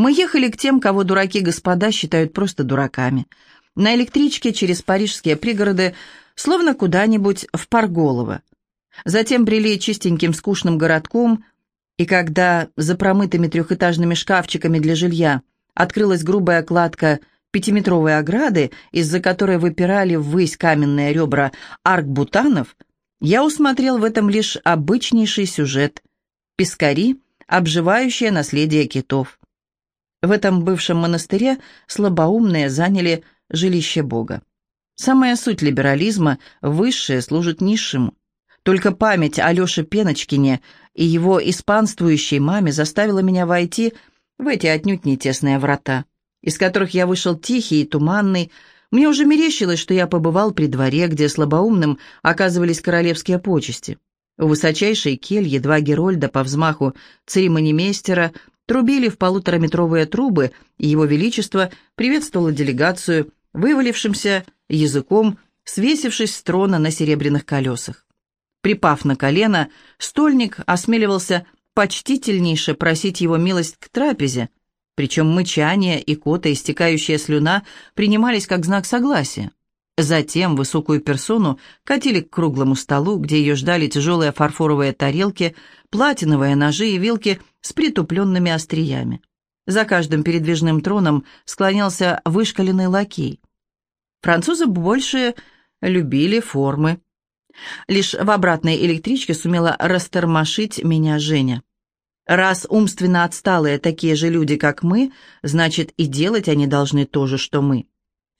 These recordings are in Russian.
Мы ехали к тем, кого дураки-господа считают просто дураками. На электричке через парижские пригороды, словно куда-нибудь в Парголово. Затем брели чистеньким скучным городком, и когда за промытыми трехэтажными шкафчиками для жилья открылась грубая кладка пятиметровой ограды, из-за которой выпирали ввысь каменные ребра аркбутанов, я усмотрел в этом лишь обычнейший сюжет – пескари, обживающие наследие китов. В этом бывшем монастыре слабоумные заняли жилище Бога. Самая суть либерализма – высшее служит низшему. Только память о Пеночкине и его испанствующей маме заставила меня войти в эти отнюдь не тесные врата, из которых я вышел тихий и туманный. Мне уже мерещилось, что я побывал при дворе, где слабоумным оказывались королевские почести. У высочайшей кельи два герольда по взмаху церемонимейстера трубили в полутораметровые трубы, и его величество приветствовало делегацию вывалившимся языком, свесившись с трона на серебряных колесах. Припав на колено, стольник осмеливался почтительнейше просить его милость к трапезе, причем мычание и кота, истекающая слюна, принимались как знак согласия. Затем высокую персону катили к круглому столу, где ее ждали тяжелые фарфоровые тарелки, платиновые ножи и вилки с притупленными остриями. За каждым передвижным троном склонялся вышкаленный лакей. Французы больше любили формы. Лишь в обратной электричке сумела растормошить меня Женя. Раз умственно отсталые такие же люди, как мы, значит и делать они должны то же, что мы.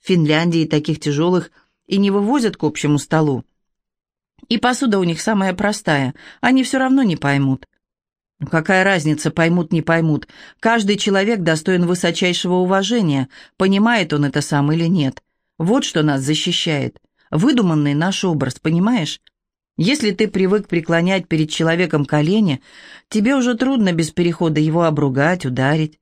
В Финляндии таких тяжелых и не вывозят к общему столу. И посуда у них самая простая, они все равно не поймут. Какая разница, поймут, не поймут. Каждый человек достоин высочайшего уважения, понимает он это сам или нет. Вот что нас защищает. Выдуманный наш образ, понимаешь? Если ты привык преклонять перед человеком колени, тебе уже трудно без перехода его обругать, ударить.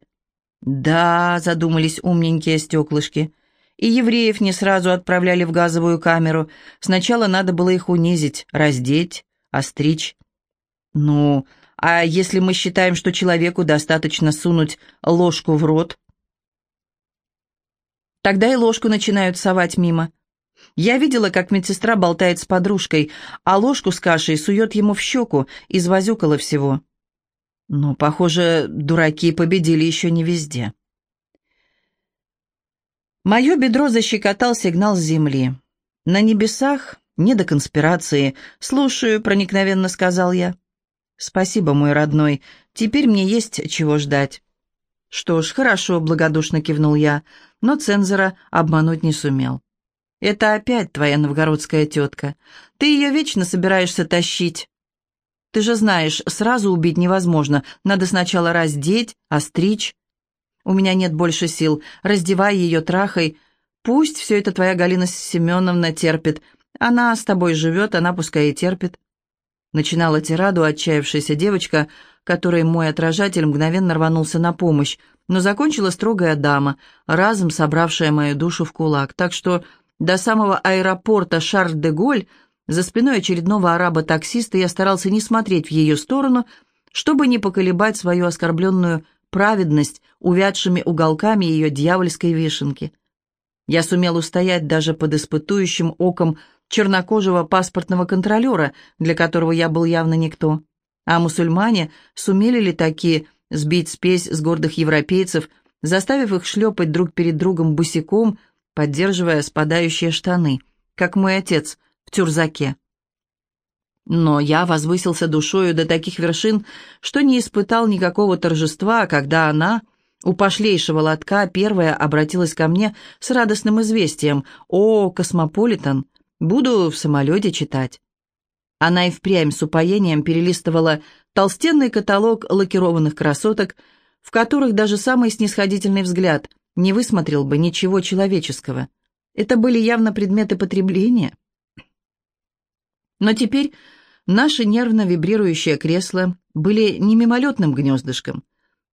Да, задумались умненькие стеклышки. И евреев не сразу отправляли в газовую камеру. Сначала надо было их унизить, раздеть, остричь. Ну, а если мы считаем, что человеку достаточно сунуть ложку в рот, Тогда и ложку начинают совать мимо. Я видела, как медсестра болтает с подружкой, а ложку с кашей сует ему в щеку, извозюкала всего. Но, похоже, дураки победили еще не везде. Мое бедро защекотал сигнал с земли. На небесах не до конспирации. «Слушаю», — проникновенно сказал я. «Спасибо, мой родной. Теперь мне есть чего ждать». «Что ж, хорошо», — благодушно кивнул я, но цензора обмануть не сумел. «Это опять твоя новгородская тетка. Ты ее вечно собираешься тащить. Ты же знаешь, сразу убить невозможно. Надо сначала раздеть, остричь. У меня нет больше сил. Раздевай ее, трахай. Пусть все это твоя Галина Семеновна терпит. Она с тобой живет, она пускай и терпит». Начинала тираду отчаявшаяся девочка, которой мой отражатель мгновенно рванулся на помощь, но закончила строгая дама, разом собравшая мою душу в кулак, так что до самого аэропорта Шарль-де-Голь за спиной очередного араба-таксиста я старался не смотреть в ее сторону, чтобы не поколебать свою оскорбленную праведность увядшими уголками ее дьявольской вишенки. Я сумел устоять даже под испытующим оком чернокожего паспортного контролера, для которого я был явно никто. А мусульмане сумели ли такие сбить спесь с гордых европейцев, заставив их шлепать друг перед другом босиком, поддерживая спадающие штаны, как мой отец в тюрзаке. Но я возвысился душою до таких вершин, что не испытал никакого торжества, когда она, у пошлейшего лотка, первая обратилась ко мне с радостным известием «О, космополитен, буду в самолете читать». Она и впрямь с упоением перелистывала толстенный каталог лакированных красоток, в которых даже самый снисходительный взгляд не высмотрел бы ничего человеческого. Это были явно предметы потребления. Но теперь наши нервно вибрирующие кресла были не мимолетным гнездышком,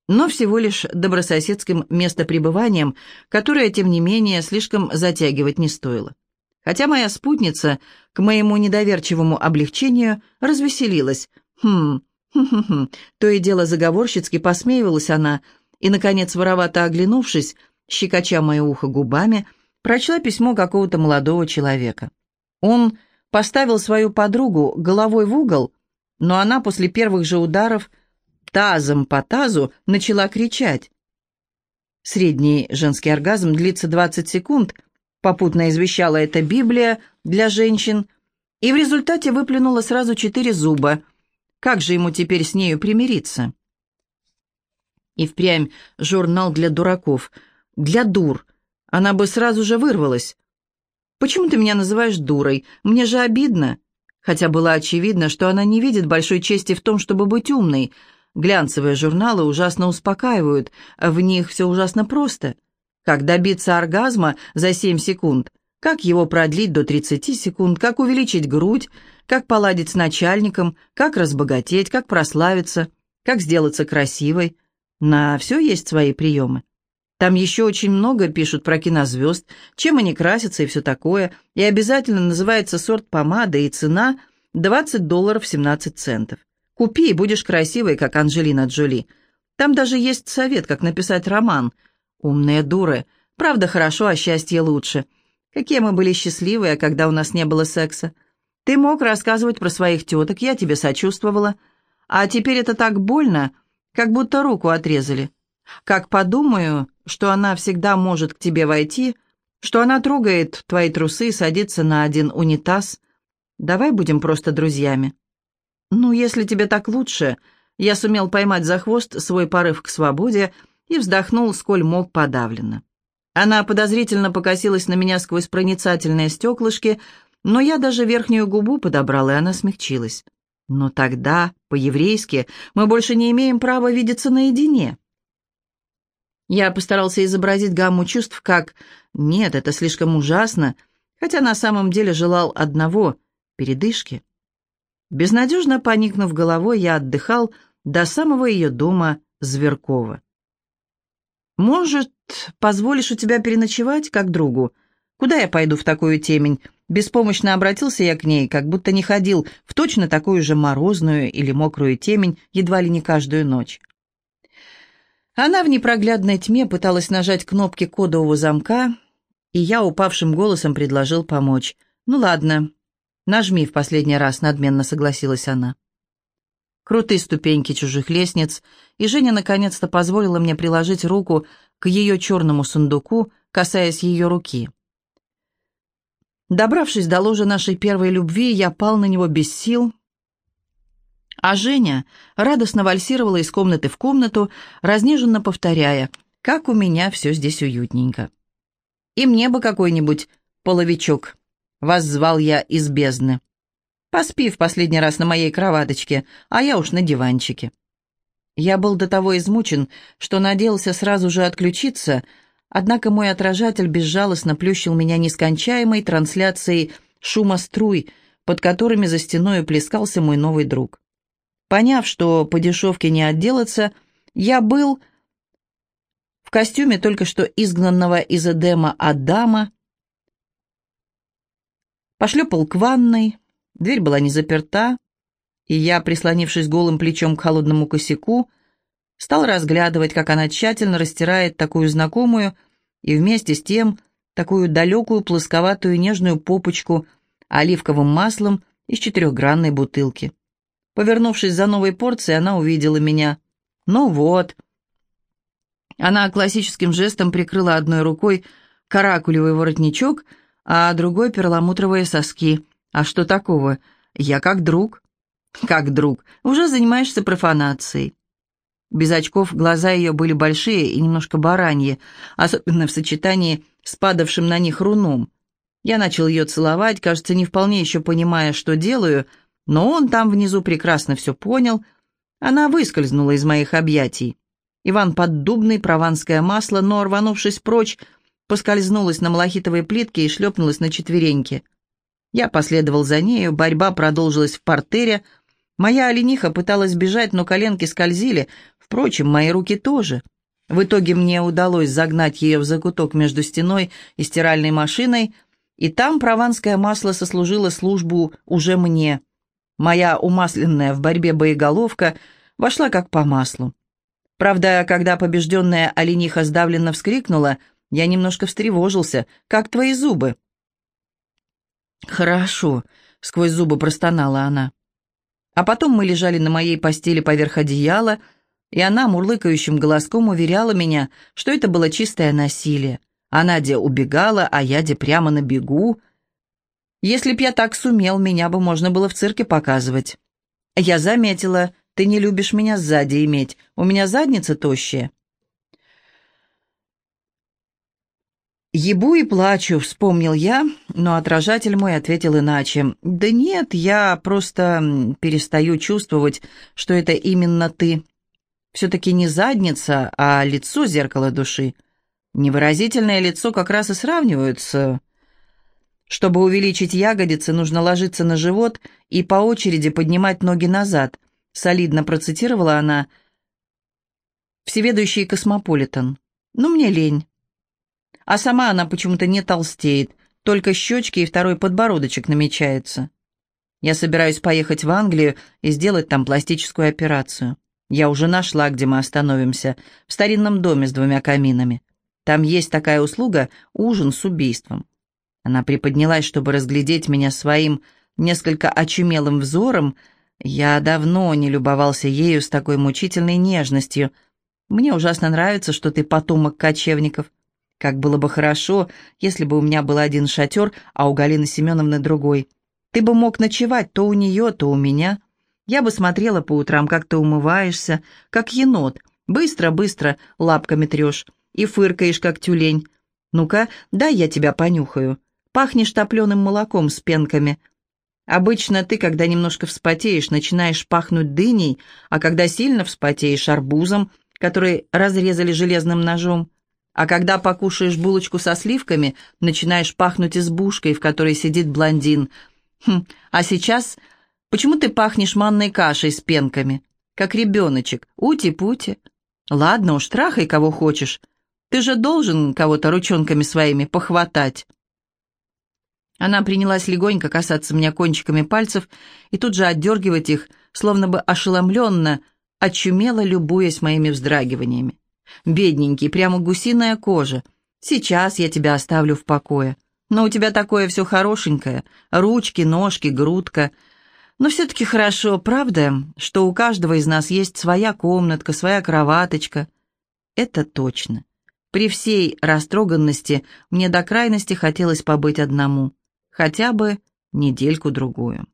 но всего лишь добрососедским местопребыванием, которое, тем не менее, слишком затягивать не стоило. Хотя моя спутница, к моему недоверчивому облегчению, развеселилась. «Хм, хм-хм-хм», то и дело заговорщицки посмеивалась она, и, наконец, воровато оглянувшись, щекоча мое ухо губами, прочла письмо какого-то молодого человека. Он поставил свою подругу головой в угол, но она после первых же ударов тазом по тазу начала кричать. Средний женский оргазм длится 20 секунд, попутно извещала эта Библия для женщин, и в результате выплюнула сразу четыре зуба. Как же ему теперь с нею примириться? И впрямь журнал для дураков. Для дур. Она бы сразу же вырвалась. «Почему ты меня называешь дурой? Мне же обидно». Хотя было очевидно, что она не видит большой чести в том, чтобы быть умной. Глянцевые журналы ужасно успокаивают, в них все ужасно просто. Как добиться оргазма за 7 секунд, как его продлить до 30 секунд, как увеличить грудь, как поладить с начальником, как разбогатеть, как прославиться, как сделаться красивой. На все есть свои приемы. Там еще очень много пишут про кинозвезд, чем они красятся и все такое, и обязательно называется сорт помады и цена 20 долларов 17 центов. Купи и будешь красивой, как Анджелина Джоли. Там даже есть совет, как написать роман. Умные дуры. Правда хорошо, а счастье лучше. Какие мы были счастливые, когда у нас не было секса. Ты мог рассказывать про своих теток, я тебе сочувствовала. А теперь это так больно, как будто руку отрезали. Как подумаю, что она всегда может к тебе войти, что она трогает твои трусы садится на один унитаз. Давай будем просто друзьями. Ну, если тебе так лучше, я сумел поймать за хвост свой порыв к свободе и вздохнул, сколь мог подавленно. Она подозрительно покосилась на меня сквозь проницательные стеклышки, но я даже верхнюю губу подобрал, и она смягчилась. Но тогда, по-еврейски, мы больше не имеем права видеться наедине. Я постарался изобразить гамму чувств как «нет, это слишком ужасно», хотя на самом деле желал одного — передышки. Безнадежно поникнув головой, я отдыхал до самого ее дома Зверкова. «Может, позволишь у тебя переночевать, как другу? Куда я пойду в такую темень?» Беспомощно обратился я к ней, как будто не ходил в точно такую же морозную или мокрую темень едва ли не каждую ночь. Она в непроглядной тьме пыталась нажать кнопки кодового замка, и я упавшим голосом предложил помочь. «Ну ладно, нажми в последний раз», — надменно согласилась она. Крутые ступеньки чужих лестниц, и Женя наконец-то позволила мне приложить руку к ее черному сундуку, касаясь ее руки. Добравшись до ложа нашей первой любви, я пал на него без сил, а Женя радостно вальсировала из комнаты в комнату, разнеженно повторяя, как у меня все здесь уютненько. «И мне бы какой-нибудь половичок», — воззвал я из бездны. «Поспи в последний раз на моей кроваточке, а я уж на диванчике». Я был до того измучен, что надеялся сразу же отключиться, однако мой отражатель безжалостно плющил меня нескончаемой трансляцией шума струй, под которыми за стеной плескался мой новый друг. Поняв, что по дешевке не отделаться, я был в костюме только что изгнанного из Эдема Адама, пошлепал к ванной, дверь была не заперта, и я, прислонившись голым плечом к холодному косяку, стал разглядывать, как она тщательно растирает такую знакомую и вместе с тем такую далекую плосковатую нежную попочку оливковым маслом из четырехгранной бутылки. Повернувшись за новой порцией, она увидела меня. «Ну вот». Она классическим жестом прикрыла одной рукой каракулевый воротничок, а другой перламутровые соски. «А что такого? Я как друг». «Как друг. Уже занимаешься профанацией». Без очков глаза ее были большие и немножко бараньи, особенно в сочетании с падавшим на них руном. Я начал ее целовать, кажется, не вполне еще понимая, что делаю — но он там внизу прекрасно все понял. Она выскользнула из моих объятий. Иван Поддубный, прованское масло, но, рванувшись прочь, поскользнулась на малахитовой плитке и шлепнулась на четвереньки. Я последовал за нею, борьба продолжилась в портере. Моя олениха пыталась бежать, но коленки скользили, впрочем, мои руки тоже. В итоге мне удалось загнать ее в закуток между стеной и стиральной машиной, и там прованское масло сослужило службу уже мне — Моя умасленная в борьбе боеголовка вошла как по маслу. Правда, когда побежденная олениха сдавленно вскрикнула, я немножко встревожился. «Как твои зубы?» «Хорошо», — сквозь зубы простонала она. А потом мы лежали на моей постели поверх одеяла, и она мурлыкающим голоском уверяла меня, что это было чистое насилие. А Надя убегала, а я де прямо на бегу. Если б я так сумел, меня бы можно было в цирке показывать. Я заметила, ты не любишь меня сзади иметь, у меня задница тощая. «Ебу и плачу», — вспомнил я, но отражатель мой ответил иначе. «Да нет, я просто перестаю чувствовать, что это именно ты. Все-таки не задница, а лицо зеркала души. Невыразительное лицо как раз и сравниваются. Чтобы увеличить ягодицы, нужно ложиться на живот и по очереди поднимать ноги назад», — солидно процитировала она «Всеведущий космополитен». «Ну, мне лень». А сама она почему-то не толстеет, только щечки и второй подбородочек намечается. Я собираюсь поехать в Англию и сделать там пластическую операцию. Я уже нашла, где мы остановимся, в старинном доме с двумя каминами. Там есть такая услуга — ужин с убийством. Она приподнялась, чтобы разглядеть меня своим несколько очумелым взором. Я давно не любовался ею с такой мучительной нежностью. Мне ужасно нравится, что ты потомок кочевников. Как было бы хорошо, если бы у меня был один шатер, а у Галины Семеновны другой. Ты бы мог ночевать то у нее, то у меня. Я бы смотрела по утрам, как ты умываешься, как енот. Быстро-быстро лапками трешь и фыркаешь, как тюлень. Ну-ка, дай я тебя понюхаю. Пахнешь топленым молоком с пенками. Обычно ты, когда немножко вспотеешь, начинаешь пахнуть дыней, а когда сильно вспотеешь арбузом, который разрезали железным ножом. А когда покушаешь булочку со сливками, начинаешь пахнуть избушкой, в которой сидит блондин. Хм, а сейчас почему ты пахнешь манной кашей с пенками? Как ребеночек. Ути-пути. Ладно уж, трахай кого хочешь. Ты же должен кого-то ручонками своими похватать. Она принялась легонько касаться меня кончиками пальцев и тут же отдергивать их, словно бы ошеломленно, очумело любуясь моими вздрагиваниями. Бедненький, прямо гусиная кожа. Сейчас я тебя оставлю в покое. Но у тебя такое все хорошенькое. Ручки, ножки, грудка. Но все-таки хорошо, правда, что у каждого из нас есть своя комнатка, своя кроваточка. Это точно. При всей растроганности мне до крайности хотелось побыть одному. Хотя бы недельку-другую.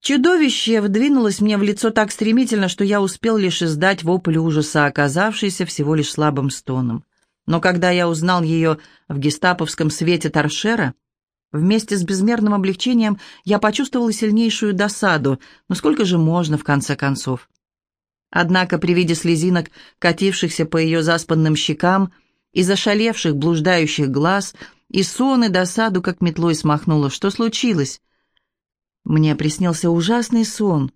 Чудовище вдвинулось мне в лицо так стремительно, что я успел лишь издать вопль ужаса, оказавшийся всего лишь слабым стоном. Но когда я узнал ее в гестаповском свете торшера, вместе с безмерным облегчением я почувствовал сильнейшую досаду. Но сколько же можно, в конце концов? Однако при виде слезинок, катившихся по ее заспанным щекам, и зашалевших, блуждающих глаз, и сон, и досаду, как метлой смахнуло. Что случилось? Мне приснился ужасный сон.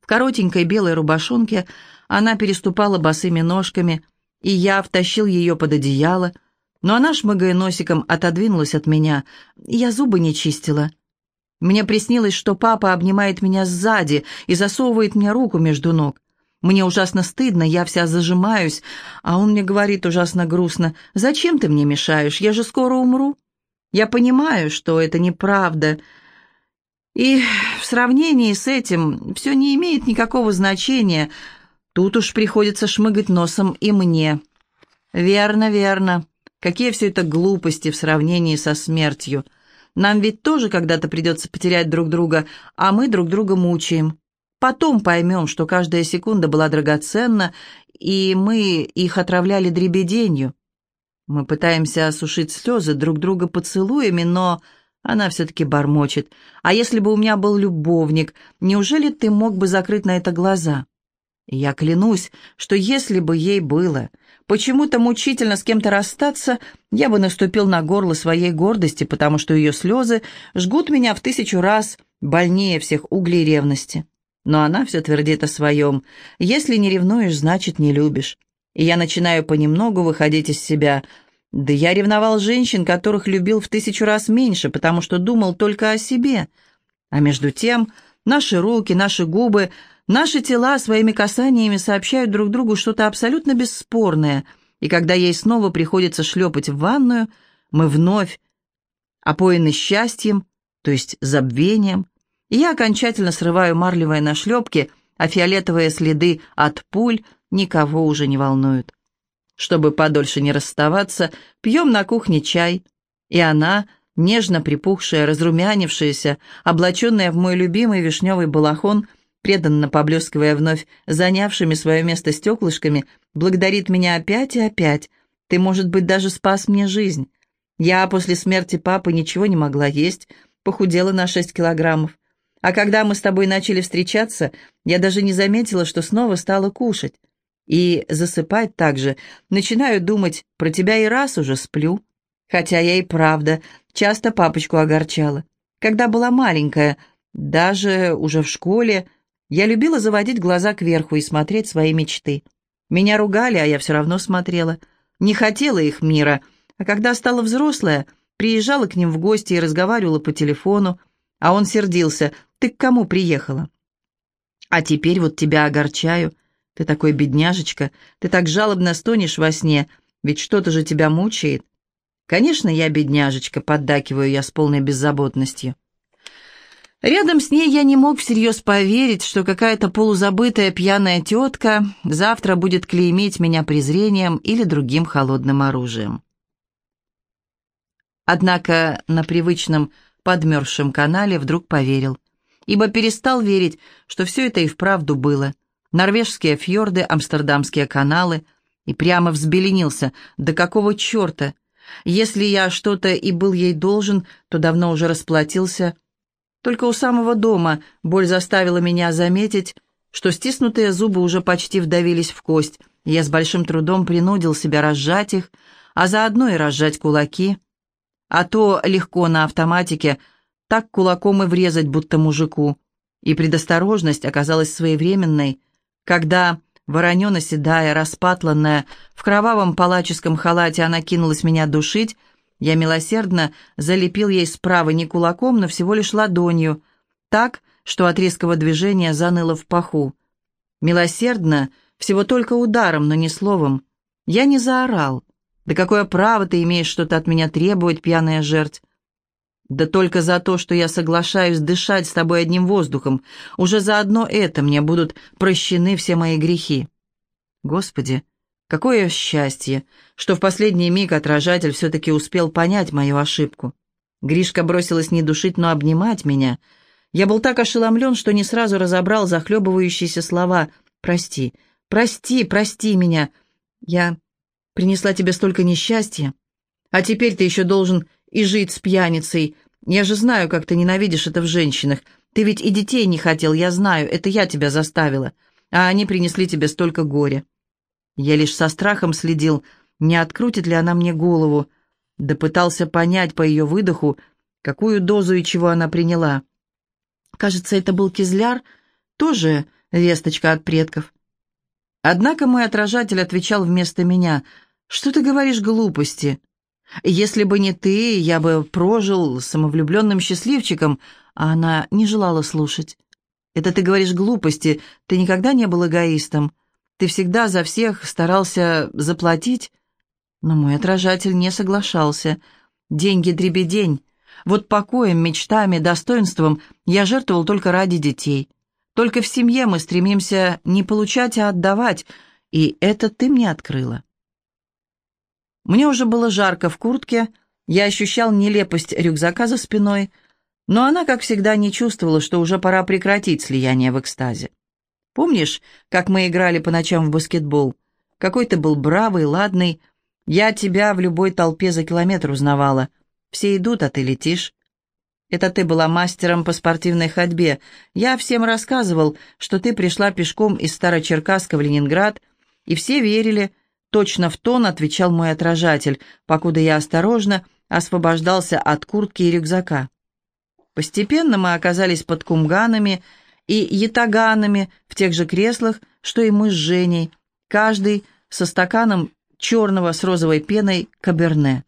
В коротенькой белой рубашонке она переступала босыми ножками, и я втащил ее под одеяло, но она, шмыгая носиком, отодвинулась от меня. Я зубы не чистила. Мне приснилось, что папа обнимает меня сзади и засовывает мне руку между ног. Мне ужасно стыдно, я вся зажимаюсь, а он мне говорит ужасно грустно, «Зачем ты мне мешаешь? Я же скоро умру». Я понимаю, что это неправда, — и в сравнении с этим все не имеет никакого значения. Тут уж приходится шмыгать носом и мне. Верно, верно. Какие все это глупости в сравнении со смертью. Нам ведь тоже когда-то придется потерять друг друга, а мы друг друга мучаем. Потом поймем, что каждая секунда была драгоценна, и мы их отравляли дребеденью. Мы пытаемся осушить слезы друг друга поцелуями, но она все-таки бормочет. «А если бы у меня был любовник, неужели ты мог бы закрыть на это глаза?» я клянусь, что если бы ей было почему-то мучительно с кем-то расстаться, я бы наступил на горло своей гордости, потому что ее слезы жгут меня в тысячу раз больнее всех углей ревности. Но она все твердит о своем. «Если не ревнуешь, значит, не любишь». И я начинаю понемногу выходить из себя – да я ревновал женщин, которых любил в тысячу раз меньше, потому что думал только о себе. А между тем наши руки, наши губы Наши тела своими касаниями сообщают друг другу что-то абсолютно бесспорное, и когда ей снова приходится шлепать в ванную, мы вновь опоены счастьем, то есть забвением, я окончательно срываю марлевые нашлепки, а фиолетовые следы от пуль никого уже не волнуют. Чтобы подольше не расставаться, пьем на кухне чай, и она, нежно припухшая, разрумянившаяся, облаченная в мой любимый вишневый балахон, преданно поблескивая вновь занявшими свое место стеклышками, благодарит меня опять и опять. Ты, может быть, даже спас мне жизнь. Я после смерти папы ничего не могла есть, похудела на шесть килограммов. А когда мы с тобой начали встречаться, я даже не заметила, что снова стала кушать. И засыпать также. Начинаю думать, про тебя и раз уже сплю. Хотя я и правда часто папочку огорчала. Когда была маленькая, даже уже в школе, я любила заводить глаза кверху и смотреть свои мечты. Меня ругали, а я все равно смотрела. Не хотела их мира, а когда стала взрослая, приезжала к ним в гости и разговаривала по телефону, а он сердился. «Ты к кому приехала?» «А теперь вот тебя огорчаю. Ты такой бедняжечка, ты так жалобно стонешь во сне, ведь что-то же тебя мучает». «Конечно, я бедняжечка», — поддакиваю я с полной беззаботностью. Рядом с ней я не мог всерьез поверить, что какая-то полузабытая пьяная тетка завтра будет клеймить меня презрением или другим холодным оружием. Однако на привычном подмерзшем канале вдруг поверил, ибо перестал верить, что все это и вправду было. Норвежские фьорды, амстердамские каналы, и прямо взбеленился, да какого черта? Если я что-то и был ей должен, то давно уже расплатился – только у самого дома боль заставила меня заметить, что стиснутые зубы уже почти вдавились в кость, я с большим трудом принудил себя разжать их, а заодно и разжать кулаки. А то легко на автоматике так кулаком и врезать, будто мужику. И предосторожность оказалась своевременной, когда, воронено-седая, распатланная, в кровавом палаческом халате она кинулась меня душить, я милосердно залепил ей справа не кулаком, но всего лишь ладонью, так, что от резкого движения заныло в паху. Милосердно, всего только ударом, но не словом. Я не заорал. «Да какое право ты имеешь что-то от меня требовать, пьяная жерть?» «Да только за то, что я соглашаюсь дышать с тобой одним воздухом. Уже за одно это мне будут прощены все мои грехи». «Господи, Какое счастье, что в последний миг отражатель все-таки успел понять мою ошибку. Гришка бросилась не душить, но обнимать меня. Я был так ошеломлен, что не сразу разобрал захлебывающиеся слова «Прости, прости, прости меня. Я принесла тебе столько несчастья. А теперь ты еще должен и жить с пьяницей. Я же знаю, как ты ненавидишь это в женщинах. Ты ведь и детей не хотел, я знаю, это я тебя заставила. А они принесли тебе столько горя. Я лишь со страхом следил, не открутит ли она мне голову, да пытался понять по ее выдоху, какую дозу и чего она приняла. Кажется, это был кизляр, тоже весточка от предков. Однако мой отражатель отвечал вместо меня, «Что ты говоришь глупости? Если бы не ты, я бы прожил самовлюбленным счастливчиком», а она не желала слушать. «Это ты говоришь глупости, ты никогда не был эгоистом. Ты всегда за всех старался заплатить, но мой отражатель не соглашался. Деньги дребедень. Вот покоем, мечтами, достоинством я жертвовал только ради детей. Только в семье мы стремимся не получать, а отдавать, и это ты мне открыла. Мне уже было жарко в куртке, я ощущал нелепость рюкзака за спиной, но она, как всегда, не чувствовала, что уже пора прекратить слияние в экстазе. Помнишь, как мы играли по ночам в баскетбол? Какой ты был бравый, ладный. Я тебя в любой толпе за километр узнавала. Все идут, а ты летишь. Это ты была мастером по спортивной ходьбе. Я всем рассказывал, что ты пришла пешком из Старочеркасска в Ленинград, и все верили. Точно в тон отвечал мой отражатель, покуда я осторожно освобождался от куртки и рюкзака. Постепенно мы оказались под кумганами, и ятаганами в тех же креслах, что и мы с Женей, каждый со стаканом черного с розовой пеной каберне.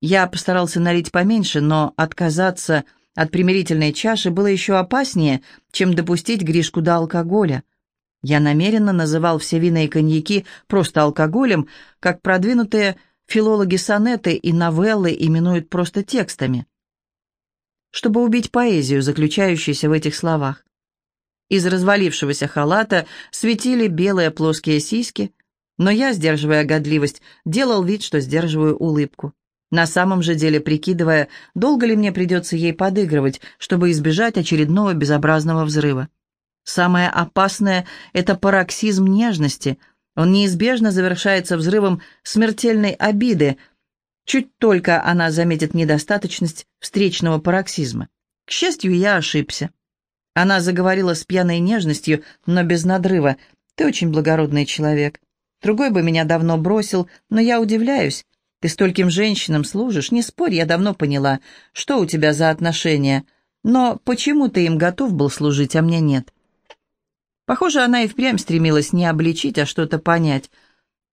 Я постарался налить поменьше, но отказаться от примирительной чаши было еще опаснее, чем допустить Гришку до алкоголя. Я намеренно называл все вина и коньяки просто алкоголем, как продвинутые филологи сонеты и новеллы именуют просто текстами. Чтобы убить поэзию, заключающуюся в этих словах. Из развалившегося халата светили белые плоские сиськи, но я, сдерживая годливость, делал вид, что сдерживаю улыбку на самом же деле прикидывая, долго ли мне придется ей подыгрывать, чтобы избежать очередного безобразного взрыва. Самое опасное — это пароксизм нежности. Он неизбежно завершается взрывом смертельной обиды. Чуть только она заметит недостаточность встречного пароксизма. К счастью, я ошибся. Она заговорила с пьяной нежностью, но без надрыва. «Ты очень благородный человек. Другой бы меня давно бросил, но я удивляюсь. Ты стольким женщинам служишь, не спорь, я давно поняла, что у тебя за отношения. Но почему ты им готов был служить, а мне нет? Похоже, она и впрямь стремилась не обличить, а что-то понять.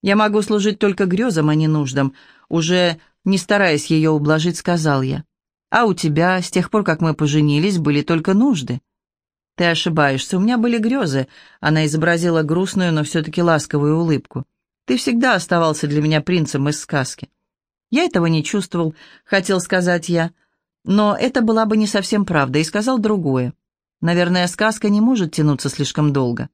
Я могу служить только грезам, а не нуждам. Уже не стараясь ее ублажить, сказал я. А у тебя, с тех пор, как мы поженились, были только нужды. Ты ошибаешься, у меня были грезы. Она изобразила грустную, но все-таки ласковую улыбку. Ты всегда оставался для меня принцем из сказки. Я этого не чувствовал, хотел сказать я. Но это была бы не совсем правда, и сказал другое. Наверное, сказка не может тянуться слишком долго.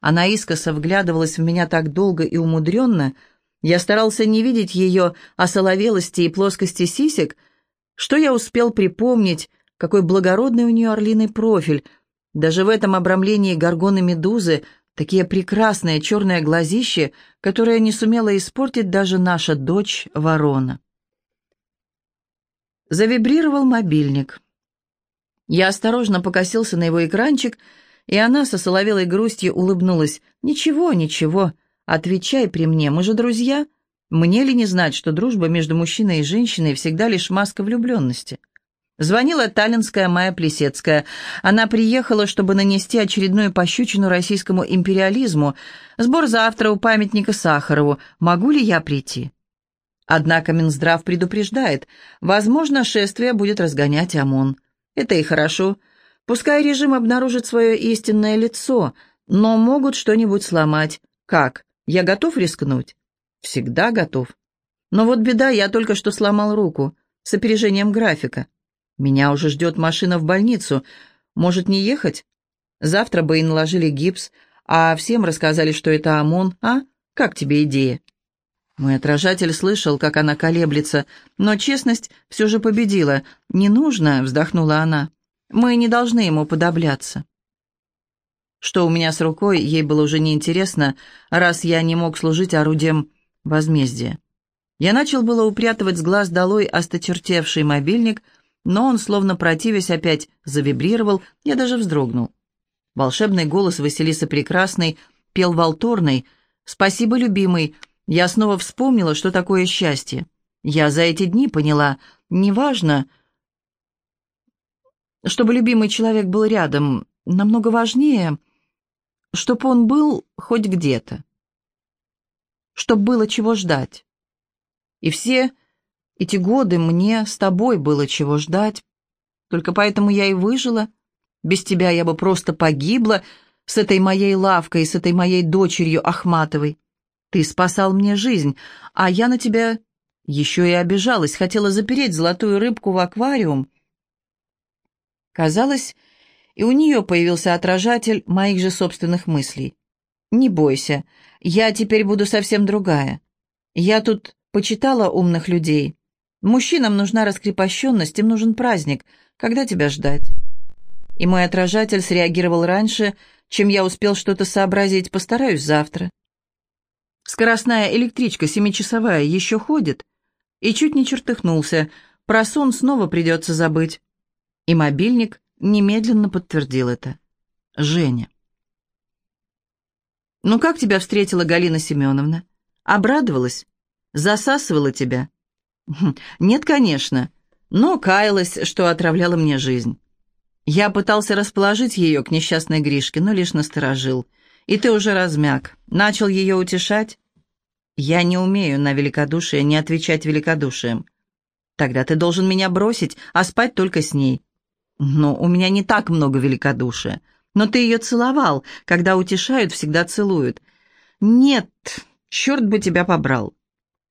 Она искоса вглядывалась в меня так долго и умудренно, я старался не видеть ее осоловелости и плоскости сисек, что я успел припомнить, какой благородный у нее орлиный профиль. Даже в этом обрамлении горгоны медузы Такие прекрасные черные глазищи, которые не сумела испортить даже наша дочь Ворона. Завибрировал мобильник. Я осторожно покосился на его экранчик, и она со соловелой грустью улыбнулась. «Ничего, ничего, отвечай при мне, мы же друзья. Мне ли не знать, что дружба между мужчиной и женщиной всегда лишь маска влюбленности?» Звонила таллинская Майя Плесецкая. Она приехала, чтобы нанести очередную пощечину российскому империализму. Сбор завтра у памятника Сахарову. Могу ли я прийти? Однако Минздрав предупреждает, возможно, шествие будет разгонять ОМОН. Это и хорошо. Пускай режим обнаружит свое истинное лицо, но могут что-нибудь сломать. Как? Я готов рискнуть? Всегда готов. Но вот беда, я только что сломал руку с опережением графика. Меня уже ждет машина в больницу. Может, не ехать? Завтра бы и наложили гипс, а всем рассказали, что это ОМОН, а? Как тебе идея?» Мой отражатель слышал, как она колеблется, но честность все же победила. «Не нужно», — вздохнула она. «Мы не должны ему подобляться». Что у меня с рукой, ей было уже неинтересно, раз я не мог служить орудием возмездия. Я начал было упрятывать с глаз долой осточертевший мобильник — но он, словно противясь, опять завибрировал, я даже вздрогнул. Волшебный голос Василисы Прекрасной пел волторной «Спасибо, любимый, я снова вспомнила, что такое счастье. Я за эти дни поняла, неважно, чтобы любимый человек был рядом, намного важнее, чтобы он был хоть где-то, чтобы было чего ждать. И все эти годы мне с тобой было чего ждать. Только поэтому я и выжила. Без тебя я бы просто погибла с этой моей лавкой, с этой моей дочерью Ахматовой. Ты спасал мне жизнь, а я на тебя еще и обижалась, хотела запереть золотую рыбку в аквариум. Казалось, и у нее появился отражатель моих же собственных мыслей. «Не бойся, я теперь буду совсем другая. Я тут почитала умных людей. Мужчинам нужна раскрепощенность, им нужен праздник. Когда тебя ждать?» И мой отражатель среагировал раньше, чем я успел что-то сообразить. Постараюсь завтра. Скоростная электричка семичасовая еще ходит. И чуть не чертыхнулся. Про сон снова придется забыть. И мобильник немедленно подтвердил это. Женя. «Ну как тебя встретила Галина Семеновна? Обрадовалась? Засасывала тебя?» «Нет, конечно, но каялась, что отравляла мне жизнь. Я пытался расположить ее к несчастной Гришке, но лишь насторожил. И ты уже размяк. Начал ее утешать? Я не умею на великодушие не отвечать великодушием. Тогда ты должен меня бросить, а спать только с ней. «Ну, у меня не так много великодушия. Но ты ее целовал. Когда утешают, всегда целуют». «Нет, черт бы тебя побрал».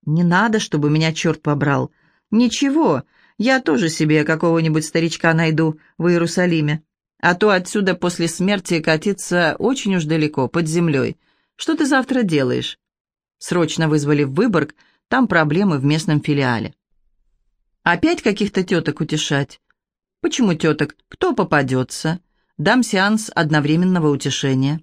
«Не надо, чтобы меня черт побрал». «Ничего, я тоже себе какого-нибудь старичка найду в Иерусалиме. А то отсюда после смерти катиться очень уж далеко, под землей. Что ты завтра делаешь?» Срочно вызвали в Выборг, там проблемы в местном филиале. «Опять каких-то теток утешать?» «Почему теток? Кто попадется?» «Дам сеанс одновременного утешения».